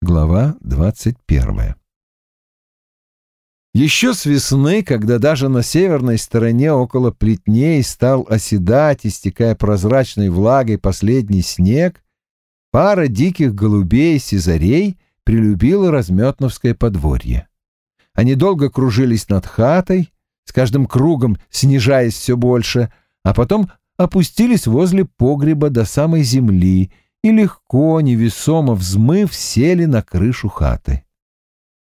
Глава двадцать первая. Еще с весны, когда даже на северной стороне около плетней стал оседать, истекая прозрачной влагой последний снег, пара диких голубей-сизарей прилюбила разметновское подворье. Они долго кружились над хатой, с каждым кругом снижаясь все больше, а потом опустились возле погреба до самой земли — и легко, невесомо взмыв, сели на крышу хаты.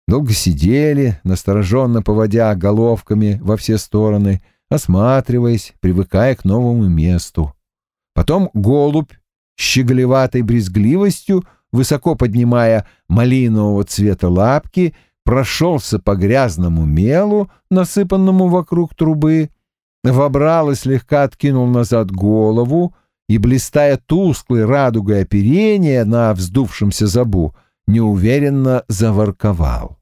Долго сидели, настороженно поводя головками во все стороны, осматриваясь, привыкая к новому месту. Потом голубь, щеголеватой брезгливостью, высоко поднимая малинового цвета лапки, прошелся по грязному мелу, насыпанному вокруг трубы, вобрал и слегка откинул назад голову, и, блистая тусклой радугой оперения на вздувшемся забу, неуверенно заворковал.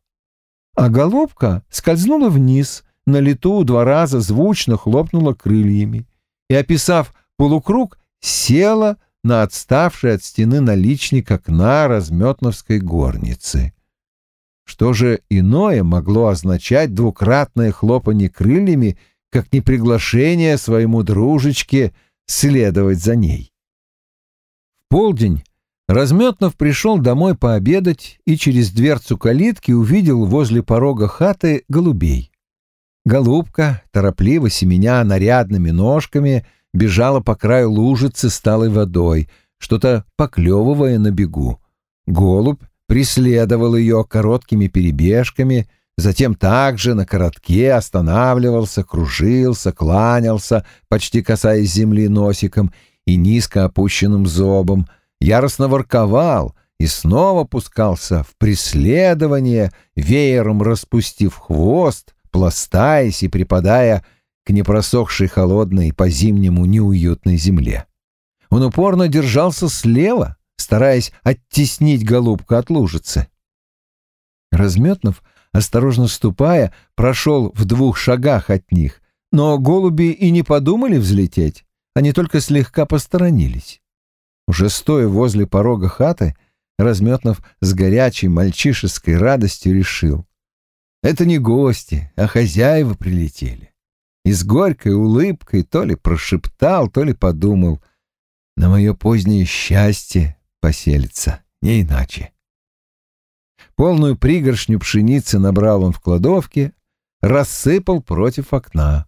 А голубка скользнула вниз, на лету два раза звучно хлопнула крыльями и, описав полукруг, села на отставший от стены наличник окна разметновской горницы. Что же иное могло означать двукратное хлопанье крыльями, как не приглашение своему дружечке — следовать за ней. В полдень Разметнов пришел домой пообедать и через дверцу калитки увидел возле порога хаты голубей. Голубка, торопливо семеня нарядными ножками, бежала по краю лужицы с талой водой, что-то поклевывая на бегу. Голубь преследовал ее короткими перебежками — Затем также на коротке останавливался, кружился, кланялся, почти касаясь земли носиком и низко опущенным зобом, яростно ворковал и снова пускался в преследование, веером распустив хвост, пластаясь и припадая к непросохшей холодной по-зимнему неуютной земле. Он упорно держался слева, стараясь оттеснить голубку от лужицы. Разметнув, осторожно ступая, прошел в двух шагах от них, но голуби и не подумали взлететь, они только слегка посторонились. Уже стоя возле порога хаты, Разметнов с горячей мальчишеской радостью решил. Это не гости, а хозяева прилетели. И с горькой улыбкой то ли прошептал, то ли подумал. На мое позднее счастье поселится, не иначе. Полную пригоршню пшеницы набрал он в кладовке, рассыпал против окна.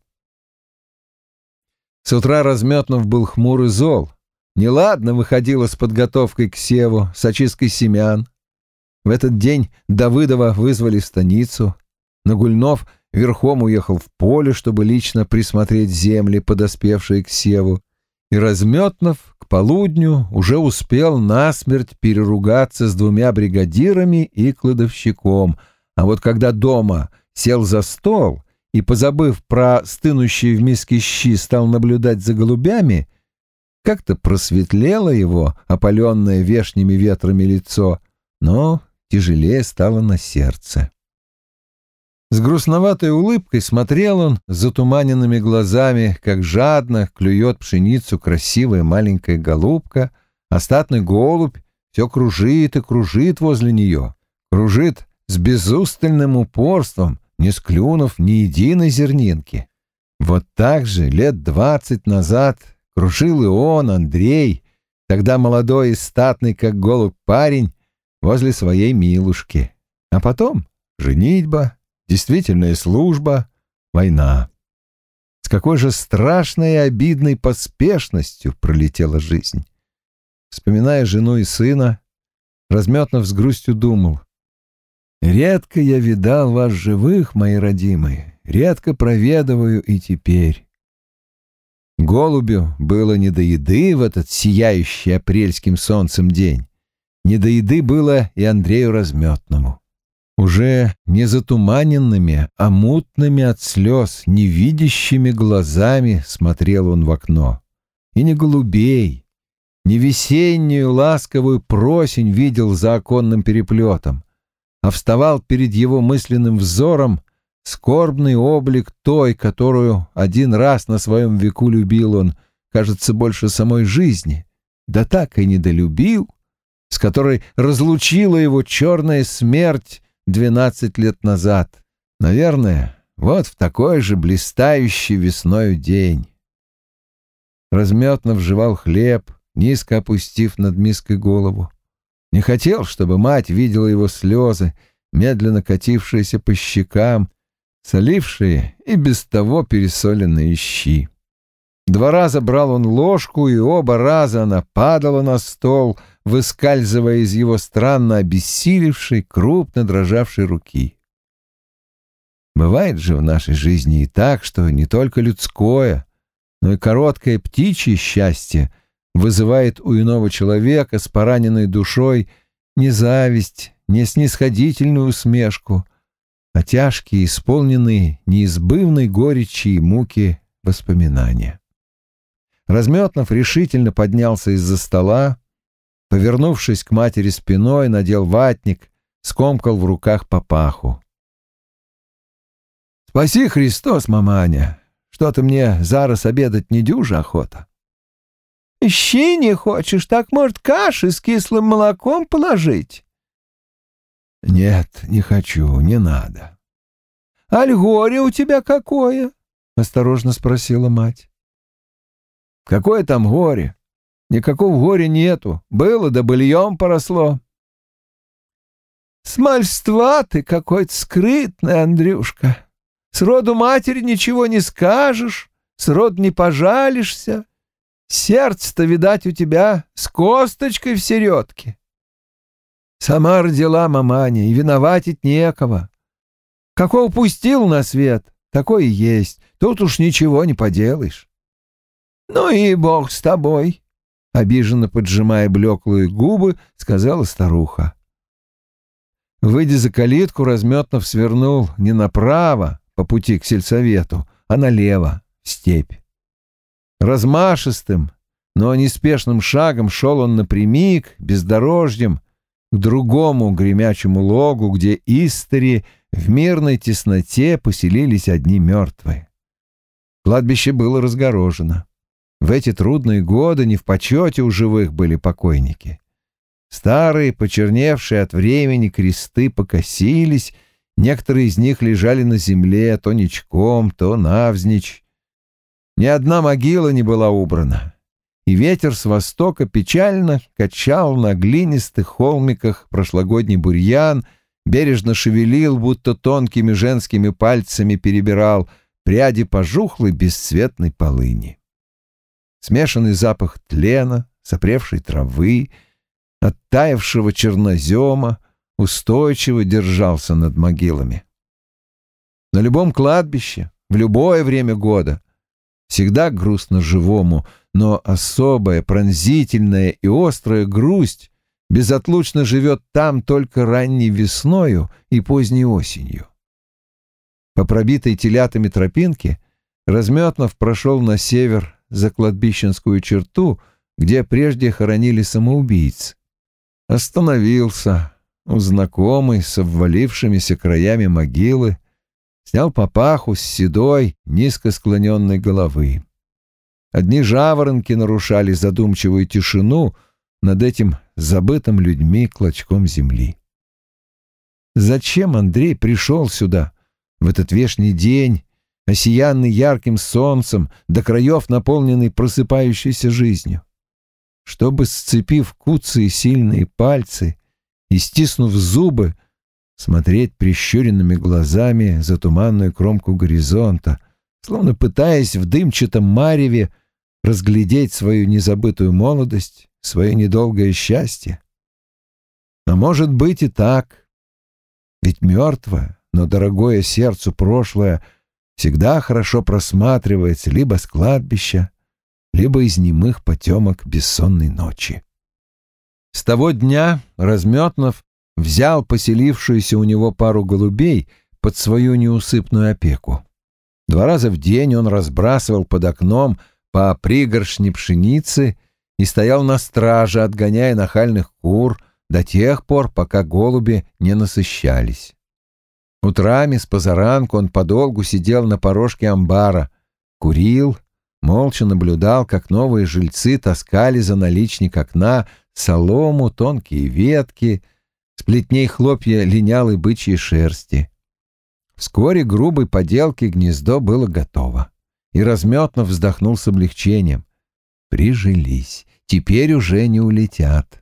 С утра Разметнов был хмур и зол. Неладно выходило с подготовкой к севу, с очисткой семян. В этот день Давыдова вызвали в станицу. Нагульнов верхом уехал в поле, чтобы лично присмотреть земли, подоспевшие к севу и Разметнов к полудню уже успел насмерть переругаться с двумя бригадирами и кладовщиком, а вот когда дома сел за стол и, позабыв про стынущие в миске щи, стал наблюдать за голубями, как-то просветлело его, опаленное вешними ветрами лицо, но тяжелее стало на сердце. С грустноватой улыбкой смотрел он с затуманенными глазами, как жадно клюет пшеницу красивая маленькая голубка, остатный голубь все кружит и кружит возле нее, кружит с безустальным упорством, не склюнув ни единой зернинки. Вот так же лет двадцать назад кружил и он, Андрей, тогда молодой и статный, как голубь парень, возле своей милушки. А потом женитьба, действительная служба, война. С какой же страшной и обидной поспешностью пролетела жизнь. Вспоминая жену и сына, Разметнов с грустью думал. «Редко я видал вас живых, мои родимые, редко проведываю и теперь». Голубю было не до еды в этот сияющий апрельским солнцем день. Не до еды было и Андрею Разметному. Уже не затуманенными, а мутными от слез, невидящими глазами смотрел он в окно. И не голубей, не весеннюю ласковую просень видел за оконным переплетом, а вставал перед его мысленным взором скорбный облик той, которую один раз на своем веку любил он, кажется, больше самой жизни, да так и недолюбил, с которой разлучила его черная смерть двенадцать лет назад. Наверное, вот в такой же блистающий весною день. Разметно вживал хлеб, низко опустив над миской голову. Не хотел, чтобы мать видела его слезы, медленно катившиеся по щекам, солившие и без того пересоленные щи. Два раза брал он ложку, и оба раза она падала на стол, выскальзывая из его странно обессилевшей, крупно дрожавшей руки. Бывает же в нашей жизни и так, что не только людское, но и короткое птичье счастье вызывает у иного человека с пораненной душой не зависть, не снисходительную усмешку, а тяжкие, исполненные неизбывной горечи и муки воспоминания. Разметнов решительно поднялся из-за стола, повернувшись к матери спиной, надел ватник, скомкал в руках папаху. «Спаси Христос, маманя! Что-то мне зараз обедать не дюжа охота». «Щи не хочешь, так, может, каши с кислым молоком положить?» «Нет, не хочу, не надо». «Аль горе у тебя какое?» — осторожно спросила мать. Какое там горе? Никакого горя нету. Было, да быльем поросло. Смольства ты какой-то скрытный, Андрюшка. С роду матери ничего не скажешь, с роду не пожалишься. Сердце-то, видать, у тебя с косточкой в середке. Сама родила маманя, и виноватить некого. Какого пустил на свет, такой и есть. Тут уж ничего не поделаешь. «Ну и бог с тобой», — обиженно поджимая блеклые губы, сказала старуха. Выйдя за калитку, Разметнов свернул не направо, по пути к сельсовету, а налево, в степь. Размашистым, но неспешным шагом шел он напрямик, бездорожьем, к другому гремячему логу, где истори в мирной тесноте поселились одни мертвые. Кладбище было разгорожено. В эти трудные годы не в почете у живых были покойники. Старые, почерневшие от времени кресты покосились, некоторые из них лежали на земле то ничком, то навзничь. Ни одна могила не была убрана, и ветер с востока печально качал на глинистых холмиках прошлогодний бурьян, бережно шевелил, будто тонкими женскими пальцами перебирал пряди пожухлой бесцветной полыни смешанный запах тлена, сопревшей травы, оттаившего чернозема, устойчиво держался над могилами. На любом кладбище, в любое время года, всегда грустно живому, но особая, пронзительная и острая грусть безотлучно живет там только ранней весною и поздней осенью. По пробитой телятами тропинке Разметнов прошел на север за кладбищенскую черту, где прежде хоронили самоубийц. Остановился у знакомой с обвалившимися краями могилы, снял папаху с седой, низко склоненной головы. Одни жаворонки нарушали задумчивую тишину над этим забытым людьми клочком земли. Зачем Андрей пришел сюда в этот вешний день, осиянный ярким солнцем, до краев наполненный просыпающейся жизнью. Чтобы, сцепив куцые сильные пальцы и стиснув зубы, смотреть прищуренными глазами за туманную кромку горизонта, словно пытаясь в дымчатом мареве разглядеть свою незабытую молодость, свое недолгое счастье. Но может быть и так. Ведь мертвое, но дорогое сердцу прошлое — всегда хорошо просматривается либо с кладбища, либо из немых потемок бессонной ночи. С того дня Разметнов взял поселившуюся у него пару голубей под свою неусыпную опеку. Два раза в день он разбрасывал под окном по пригоршне пшеницы и стоял на страже, отгоняя нахальных кур до тех пор, пока голуби не насыщались. Утрами с позаранку он подолгу сидел на порожке амбара, курил, молча наблюдал, как новые жильцы таскали за наличник окна солому, тонкие ветки, с плетней хлопья линялой бычьей шерсти. Вскоре грубой поделки гнездо было готово, и Разметнов вздохнул с облегчением. Прижились, теперь уже не улетят.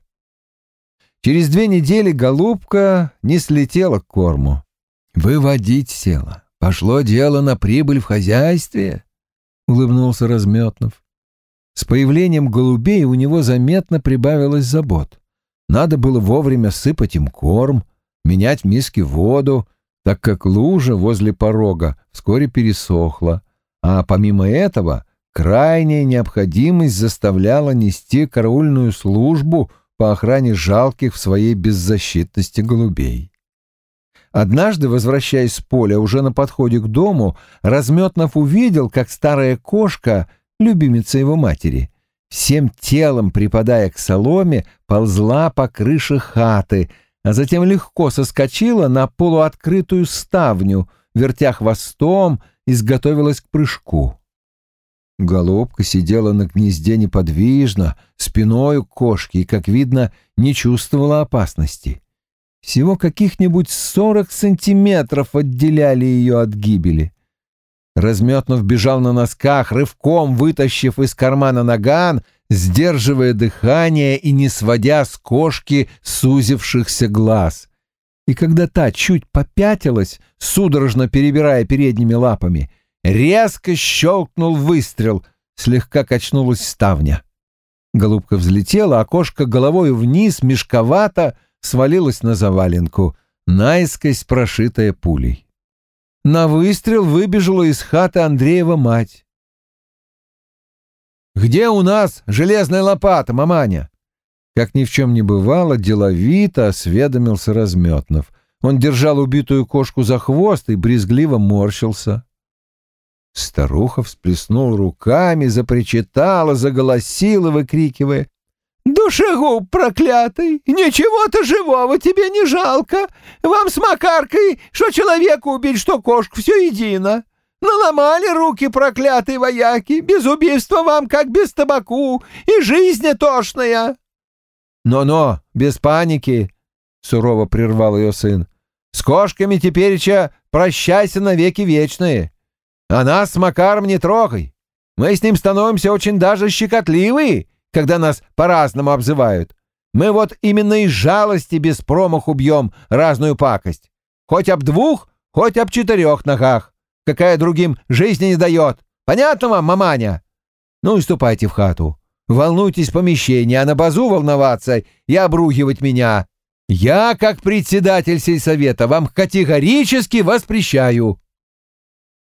Через две недели голубка не слетела к корму. Выводить села. Пошло дело на прибыль в хозяйстве, — улыбнулся Разметнов. С появлением голубей у него заметно прибавилось забот. Надо было вовремя сыпать им корм, менять в миске воду, так как лужа возле порога вскоре пересохла, а помимо этого крайняя необходимость заставляла нести караульную службу по охране жалких в своей беззащитности голубей. Однажды, возвращаясь с поля уже на подходе к дому, Разметнов увидел, как старая кошка, любимица его матери, всем телом припадая к соломе, ползла по крыше хаты, а затем легко соскочила на полуоткрытую ставню, вертя хвостом, изготовилась к прыжку. Голубка сидела на гнезде неподвижно, спиной к кошке и, как видно, не чувствовала опасности. Всего каких-нибудь сорок сантиметров отделяли ее от гибели. Разметнув бежал на носках, рывком вытащив из кармана наган, сдерживая дыхание и не сводя с кошки сузившихся глаз. И когда та чуть попятилась, судорожно перебирая передними лапами, резко щелкнул выстрел, слегка качнулась ставня. Голубка взлетела, а кошка головой вниз, мешковато, свалилась на заваленку, наискось прошитая пулей. На выстрел выбежала из хаты Андреева мать. «Где у нас железная лопата, маманя?» Как ни в чем не бывало, деловито осведомился Разметнов. Он держал убитую кошку за хвост и брезгливо морщился. Старуха всплеснула руками, запричитала, заголосила, выкрикивая. «Душегуб проклятый! Ничего-то живого тебе не жалко! Вам с Макаркой, что человека убить, что кошку, все едино! Наломали руки проклятые вояки, без убийства вам, как без табаку, и жизнь тошная!» «Но-но, без паники!» — сурово прервал ее сын. «С кошками тепереча прощайся навеки вечные, а нас с Макаром не трогай! Мы с ним становимся очень даже щекотливые!» Когда нас по-разному обзывают. Мы вот именно из жалости без промаху бьем разную пакость. Хоть об двух, хоть об четырех ногах. Какая другим жизни не дает. Понятно вам, маманя? Ну и ступайте в хату. Волнуйтесь в помещении, а на базу волноваться и обругивать меня. Я, как председатель сельсовета, вам категорически воспрещаю.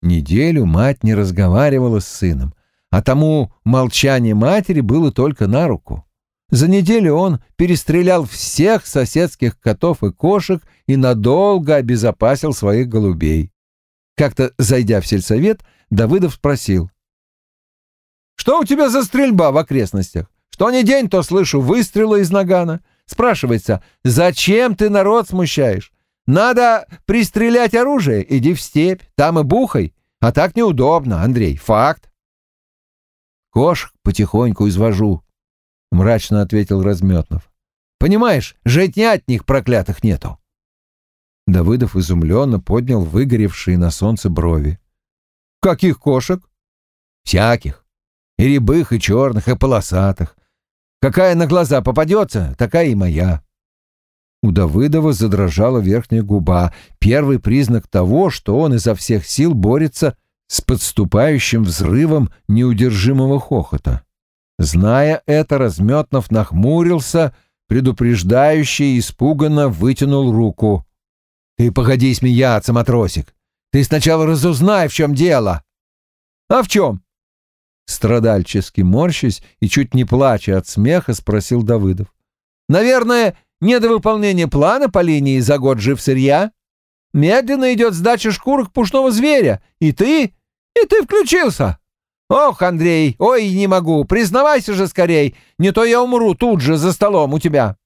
Неделю мать не разговаривала с сыном а тому молчание матери было только на руку. За неделю он перестрелял всех соседских котов и кошек и надолго обезопасил своих голубей. Как-то, зайдя в сельсовет, Давыдов спросил. «Что у тебя за стрельба в окрестностях? Что ни день, то слышу выстрелы из нагана. Спрашивается, зачем ты народ смущаешь? Надо пристрелять оружие, иди в степь, там и бухай. А так неудобно, Андрей, факт. Кошек потихоньку извожу, — мрачно ответил Разметнов. Понимаешь, житня от них проклятых нету. Давыдов изумленно поднял выгоревшие на солнце брови. «Каких кошек?» «Всяких. И рябых, и черных, и полосатых. Какая на глаза попадется, такая и моя». У Давыдова задрожала верхняя губа, первый признак того, что он изо всех сил борется с подступающим взрывом неудержимого хохота. Зная это, Разметнов нахмурился, предупреждающий и испуганно вытянул руку. «Ты погоди смеяться, матросик! Ты сначала разузнай, в чем дело!» «А в чем?» Страдальчески морщась и чуть не плача от смеха, спросил Давыдов. «Наверное, недовыполнение плана по линии за год жив сырья? Медленно идет сдача шкурок пушного зверя, и ты и ты включился. Ох, Андрей, ой, не могу, признавайся же скорей, не то я умру тут же за столом у тебя.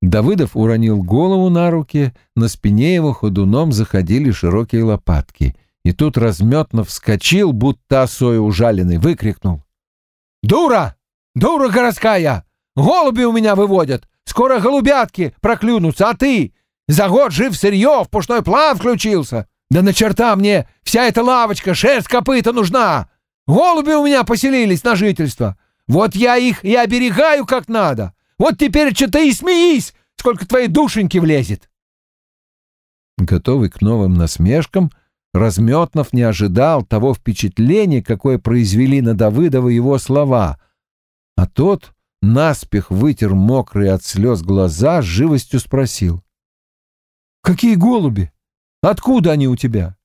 Давыдов уронил голову на руки, на спине его ходуном заходили широкие лопатки. И тут разметно вскочил, будто осой ужаленный, выкрикнул. «Дура! Дура городская! голуби у меня выводят. Скоро голубятки проклюнутся, а ты за год жив сырье, в пушной план включился. Да на черта мне вся эта лавочка, шерсть копыта нужна. Голуби у меня поселились на жительство. Вот я их и оберегаю как надо. Вот теперь что ты и смеись, сколько твоей душеньки влезет. Готовый к новым насмешкам, Разметнов не ожидал того впечатления, какое произвели на Давыдова его слова, а тот наспех вытер мокрые от слез глаза, с живостью спросил. «Какие голуби? Откуда они у тебя?»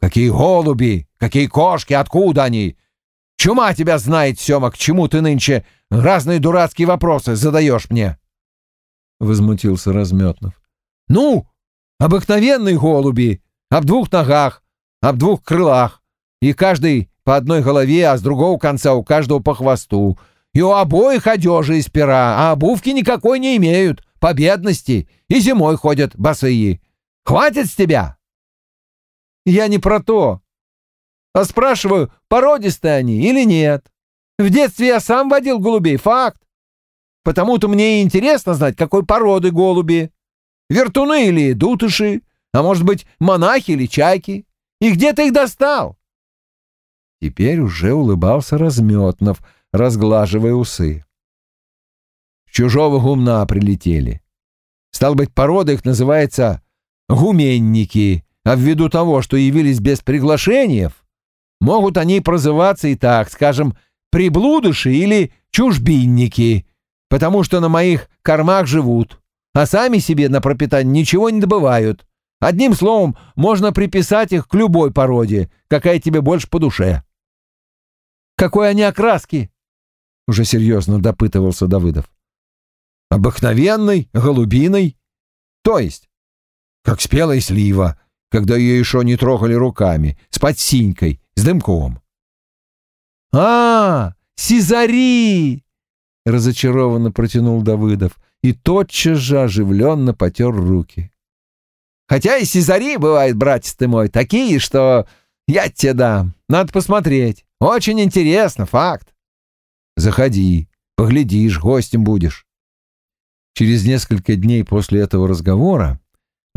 «Какие голуби? Какие кошки? Откуда они? Чума тебя знает, Сема, к чему ты нынче разные дурацкие вопросы задаешь мне?» Возмутился Разметнов. «Ну, обыкновенные голуби, об двух ногах, об двух крылах, и каждый по одной голове, а с другого конца у каждого по хвосту. И у обоих одежи из пера, а обувки никакой не имеют, по бедности, и зимой ходят босые. Хватит с тебя?» «Я не про то. А спрашиваю, породистые они или нет. В детстве я сам водил голубей, факт. Потому-то мне и интересно знать, какой породы голуби. Вертуны или дутыши, а может быть, монахи или чайки. И где ты их достал?» Теперь уже улыбался Разметнов, разглаживая усы. «С чужого гумна прилетели. Стал быть, порода их называется гуменники, а ввиду того, что явились без приглашений, могут они прозываться и так, скажем, приблудыши или чужбинники, потому что на моих кормах живут, а сами себе на пропитание ничего не добывают. Одним словом, можно приписать их к любой породе, какая тебе больше по душе. Какой они окраски? Уже серьезно допытывался Давыдов. Обыкновенной, голубиной. То есть, как спелая слива, когда ее еще не трогали руками, с подсинькой, с дымком. «А, сизари!» — разочарованно протянул Давыдов и тотчас же оживленно потер руки. «Хотя и сизари бывают, братец ты мой, такие, что я тебе дам. Надо посмотреть. Очень интересно, факт». «Заходи, поглядишь, гостем будешь». Через несколько дней после этого разговора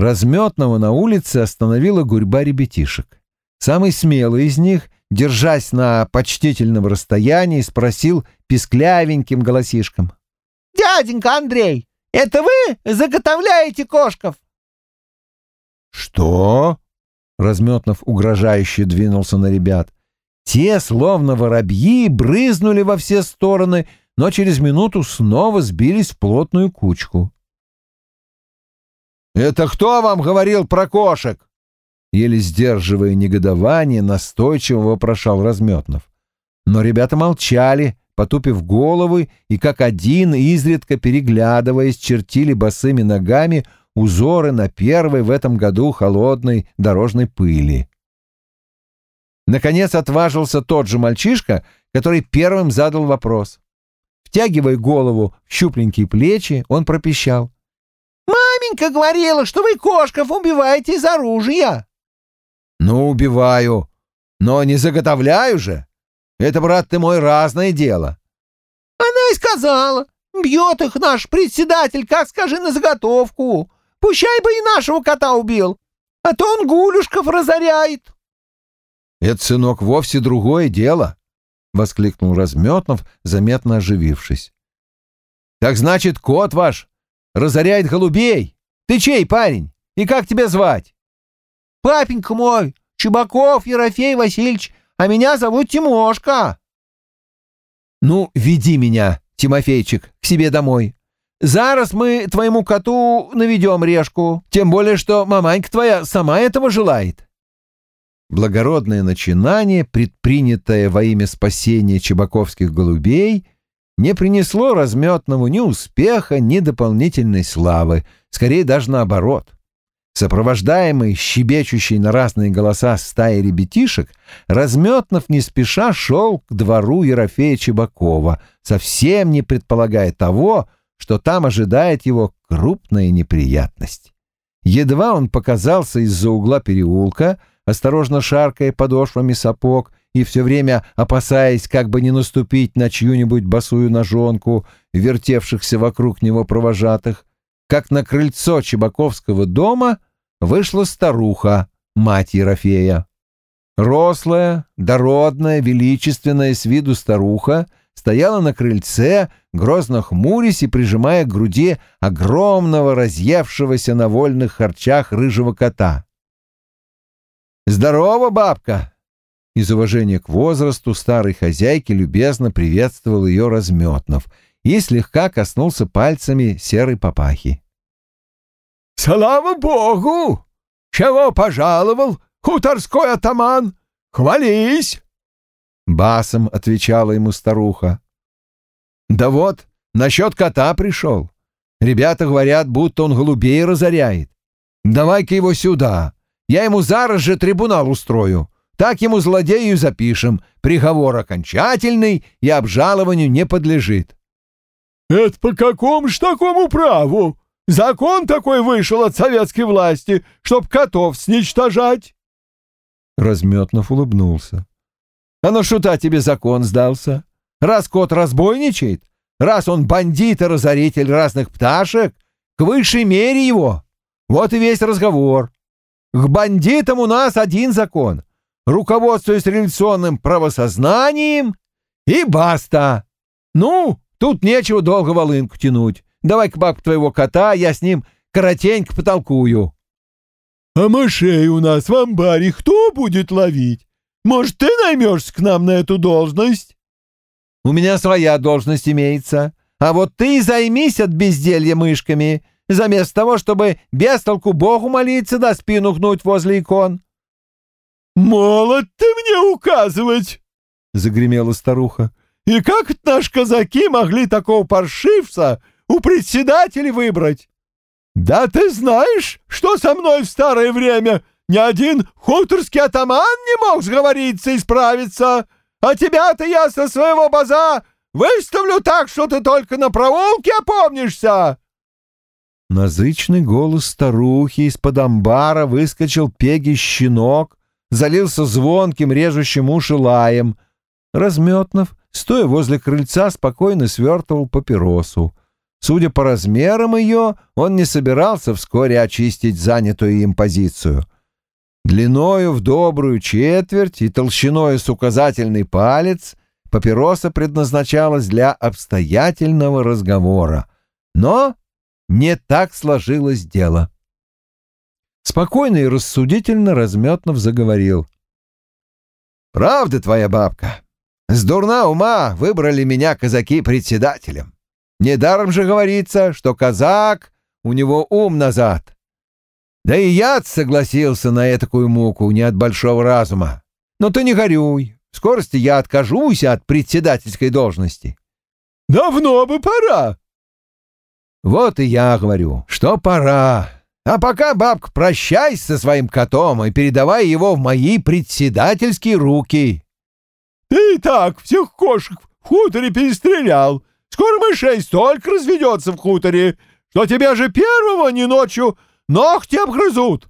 Разметного на улице остановила гурьба ребятишек. Самый смелый из них, держась на почтительном расстоянии, спросил писклявеньким голосишком. «Дяденька Андрей, это вы заготовляете кошков?» «Что?» — Разметнов угрожающе двинулся на ребят. Те, словно воробьи, брызнули во все стороны, но через минуту снова сбились в плотную кучку. «Это кто вам говорил про кошек?» Еле сдерживая негодование, настойчиво вопрошал Разметнов. Но ребята молчали, потупив головы и как один, изредка переглядываясь, чертили босыми ногами узоры на первой в этом году холодной дорожной пыли. Наконец отважился тот же мальчишка, который первым задал вопрос. Втягивая голову в щупленькие плечи, он пропищал. Маменька говорила, что вы кошков убиваете из оружия. Ну, убиваю, но не заготовляю же. Это, брат ты мой, разное дело. Она и сказала. Бьет их наш председатель, как скажи, на заготовку. Пущай бы и нашего кота убил, а то он гулюшков разоряет. Это, сынок, вовсе другое дело, — воскликнул Разметнов, заметно оживившись. Так значит, кот ваш разоряет голубей? Ты чей, парень? И как тебя звать? Папенька мой, Чебаков Ерофей Васильевич, а меня зовут Тимошка. Ну, веди меня, Тимофейчик, к себе домой. Зараз мы твоему коту наведем решку, тем более что маманька твоя сама этого желает. Благородное начинание, предпринятое во имя спасения чебаковских голубей, не принесло разметному ни успеха, ни дополнительной славы, скорее даже наоборот. Сопровождаемый щебечущей на разные голоса стаи ребятишек, Разметнов не спеша шел к двору Ерофея Чебакова, совсем не предполагая того, что там ожидает его крупная неприятность. Едва он показался из-за угла переулка, осторожно шаркая подошвами сапог и все время опасаясь, как бы не наступить на чью-нибудь босую ножонку, вертевшихся вокруг него провожатых, как на крыльцо Чебаковского дома вышла старуха, мать Ерофея. Рослая, дородная, величественная с виду старуха стояла на крыльце, грозно хмурясь и прижимая к груди огромного разъевшегося на вольных харчах рыжего кота. «Здорово, бабка!» Из уважения к возрасту старой хозяйки любезно приветствовал ее разметнов и слегка коснулся пальцами серой папахи. «Слава богу! Чего пожаловал, хуторской атаман? Хвались!» Басом отвечала ему старуха. «Да вот, насчет кота пришел. Ребята говорят, будто он голубей разоряет. Давай-ка его сюда. Я ему зараз же трибунал устрою. Так ему злодею запишем. Приговор окончательный и обжалованию не подлежит». «Это по какому ж такому праву? Закон такой вышел от советской власти, чтоб котов сничтожать?» Разметнов улыбнулся. А на шута тебе закон сдался? Раз кот разбойничает, раз он бандит и разоритель разных пташек, к высшей мере его. Вот и весь разговор. К бандитам у нас один закон. Руководствуясь революционным правосознанием и баста. Ну, тут нечего долго волынку тянуть. Давай-ка бабку твоего кота, я с ним коротенько потолкую. — А мышей у нас в амбаре кто будет ловить? Может, ты наймешься к нам на эту должность?» «У меня своя должность имеется. А вот ты займись от безделья мышками, заместо того, чтобы без толку Богу молиться да спину гнуть возле икон». «Молод ты мне указывать!» — загремела старуха. «И как наши казаки могли такого паршивца у председателя выбрать? Да ты знаешь, что со мной в старое время ни один хуторский атаман не мог сговориться и справиться, а тебя-то я со своего база выставлю так, что ты только на проулке опомнишься!» Назычный голос старухи из-под амбара выскочил пегий щенок, залился звонким, режущим уши лаем. Разметнов, стоя возле крыльца, спокойно свертывал папиросу. Судя по размерам ее, он не собирался вскоре очистить занятую им позицию. Длиною в добрую четверть и толщиной с указательный палец папироса предназначалась для обстоятельного разговора. Но не так сложилось дело. Спокойно и рассудительно Разметнов заговорил. «Правда твоя бабка. С дурна ума выбрали меня казаки председателем. Недаром же говорится, что казак, у него ум назад. Да и я согласился на этакую муку не от большого разума. Но ты не горюй, в скорости я откажусь от председательской должности. Давно бы пора. Вот и я говорю, что пора. А пока, бабка, прощайся со своим котом и передавай его в мои председательские руки. Ты и так всех кошек в хуторе перестрелял. Скоро мышей столько разведется в хуторе, что тебя же первого не ночью Ногти обгрызут!»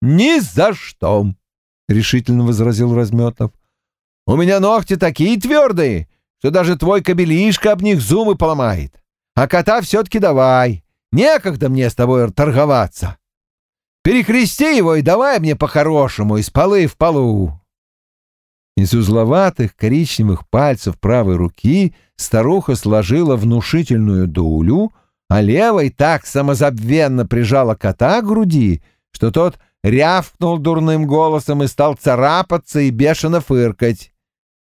«Ни за что!» — решительно возразил Разметов. «У меня ногти такие твердые, что даже твой кобелишка об них зубы поломает. А кота все-таки давай. Некогда мне с тобой торговаться. Перекрести его и давай мне по-хорошему из полы в полу». Из узловатых коричневых пальцев правой руки старуха сложила внушительную дулю — а левой так самозабвенно прижала кота к груди, что тот рявкнул дурным голосом и стал царапаться и бешено фыркать.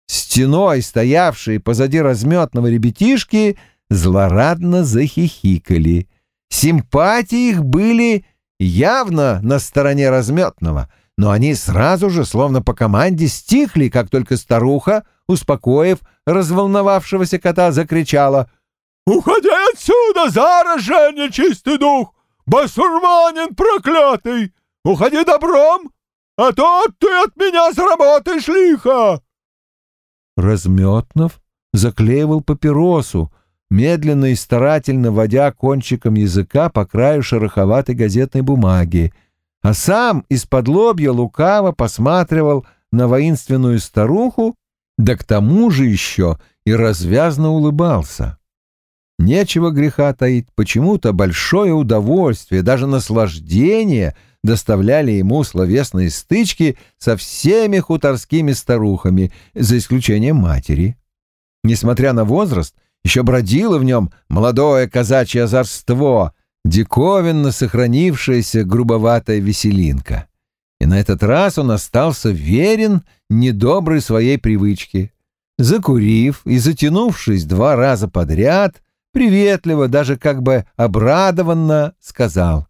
Стеной, стоявшие позади разметного ребятишки, злорадно захихикали. Симпатии их были явно на стороне разметного, но они сразу же, словно по команде, стихли, как только старуха, успокоив разволновавшегося кота, закричала — «Уходи отсюда, зараз же, нечистый дух! Басурманин проклятый! Уходи добром, а то ты от меня заработаешь лихо!» Разметнов заклеивал папиросу, медленно и старательно водя кончиком языка по краю шероховатой газетной бумаги, а сам из-под лобья лукаво посматривал на воинственную старуху, да к тому же еще и развязно улыбался. Нечего греха таить, почему-то большое удовольствие, даже наслаждение доставляли ему словесные стычки со всеми хуторскими старухами, за исключением матери. Несмотря на возраст, еще бродило в нем молодое казачье озорство, диковинно сохранившаяся грубоватая веселинка. И на этот раз он остался верен недоброй своей привычке. Закурив и затянувшись два раза подряд, приветливо, даже как бы обрадованно сказал.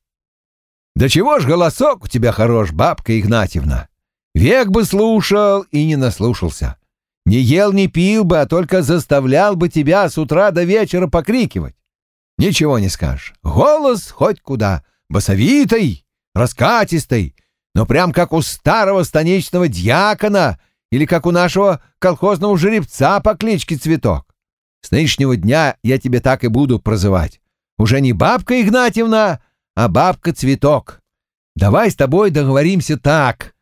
«Да чего ж голосок у тебя хорош, бабка Игнатьевна! Век бы слушал и не наслушался. Не ел, не пил бы, а только заставлял бы тебя с утра до вечера покрикивать. Ничего не скажешь. Голос хоть куда, басовитый, раскатистый, но прям как у старого станичного дьякона или как у нашего колхозного жеребца по кличке Цветок. С нынешнего дня я тебе так и буду прозывать. Уже не бабка Игнатьевна, а бабка Цветок. Давай с тобой договоримся так.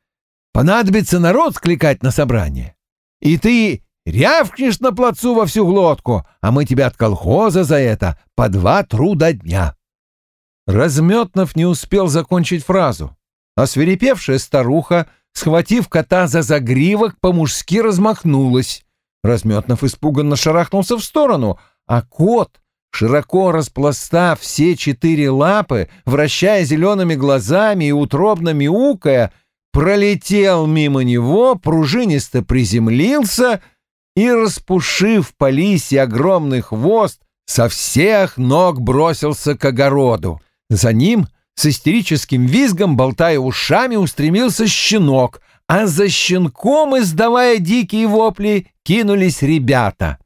Понадобится народ скликать на собрание. И ты рявкнешь на плацу во всю глотку, а мы тебя от колхоза за это по два труда дня. Разметнов не успел закончить фразу, а свирепевшая старуха, схватив кота за загривок, по-мужски размахнулась. Разметнов испуганно шарахнулся в сторону, а кот, широко распластав все четыре лапы, вращая зелеными глазами и утробно мяукая, пролетел мимо него, пружинисто приземлился и, распушив по лисе огромный хвост, со всех ног бросился к огороду. За ним, с истерическим визгом, болтая ушами, устремился щенок, а за щенком, издавая дикие вопли, кинулись ребята.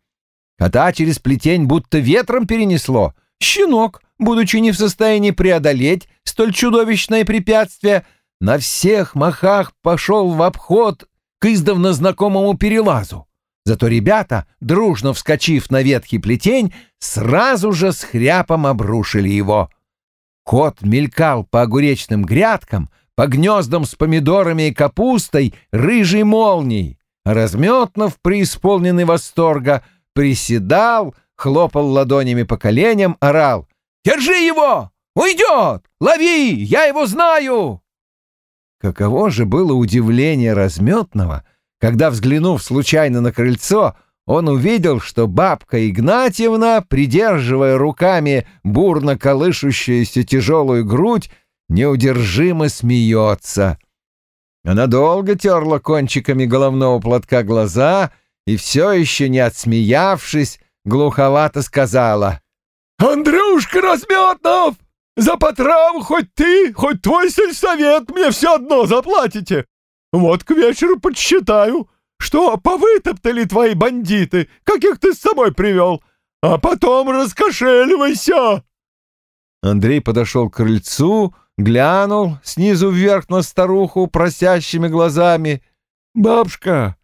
Кота через плетень будто ветром перенесло. Щенок, будучи не в состоянии преодолеть столь чудовищное препятствие, на всех махах пошел в обход к издавна знакомому перелазу. Зато ребята, дружно вскочив на ветхий плетень, сразу же с хряпом обрушили его. Кот мелькал по огуречным грядкам, по гнездам с помидорами и капустой, рыжей молнией. Разметнов, преисполненный восторга, приседал, хлопал ладонями по коленям, орал. «Держи его! Уйдет! Лови! Я его знаю!» Каково же было удивление разметного, когда, взглянув случайно на крыльцо, он увидел, что бабка Игнатьевна, придерживая руками бурно колышущуюся тяжелую грудь, неудержимо смеется. Она долго терла кончиками головного платка глаза и все еще, не отсмеявшись, глуховато сказала. «Андрюшка Разметнов, за потраву хоть ты, хоть твой сельсовет мне все одно заплатите. Вот к вечеру подсчитаю, что повытоптали твои бандиты, каких ты с собой привел, а потом раскошеливайся». Андрей подошел к крыльцу, глянул снизу вверх на старуху просящими глазами. «Бабушка,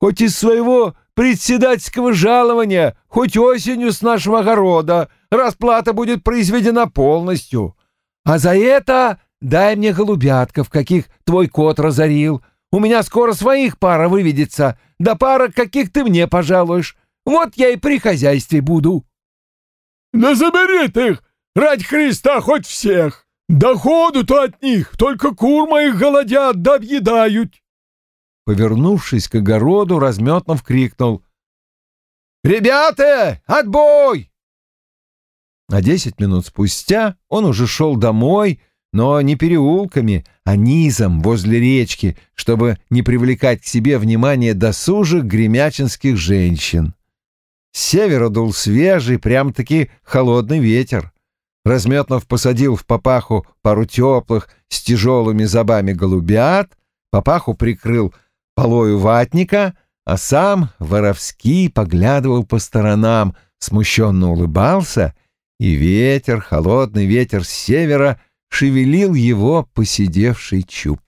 хоть из своего председательского жалования, хоть осенью с нашего огорода, расплата будет произведена полностью. А за это дай мне голубятков, каких твой кот разорил. У меня скоро своих пара выведется, да пара, каких ты мне пожалуешь. Вот я и при хозяйстве буду». «Да забери ты их, ради Христа, хоть всех!» Доходу-то от них только кур моих голодят да объедают. Повернувшись к огороду, Разметнов крикнул. «Ребята, отбой!» А десять минут спустя он уже шел домой, но не переулками, а низом возле речки, чтобы не привлекать к себе внимание досужих гремячинских женщин. С севера дул свежий, прям-таки холодный ветер. Разметнов посадил в папаху пару теплых с тяжелыми зубами голубят, папаху прикрыл полою ватника, а сам воровски поглядывал по сторонам, смущенно улыбался, и ветер, холодный ветер с севера, шевелил его посидевший чуб.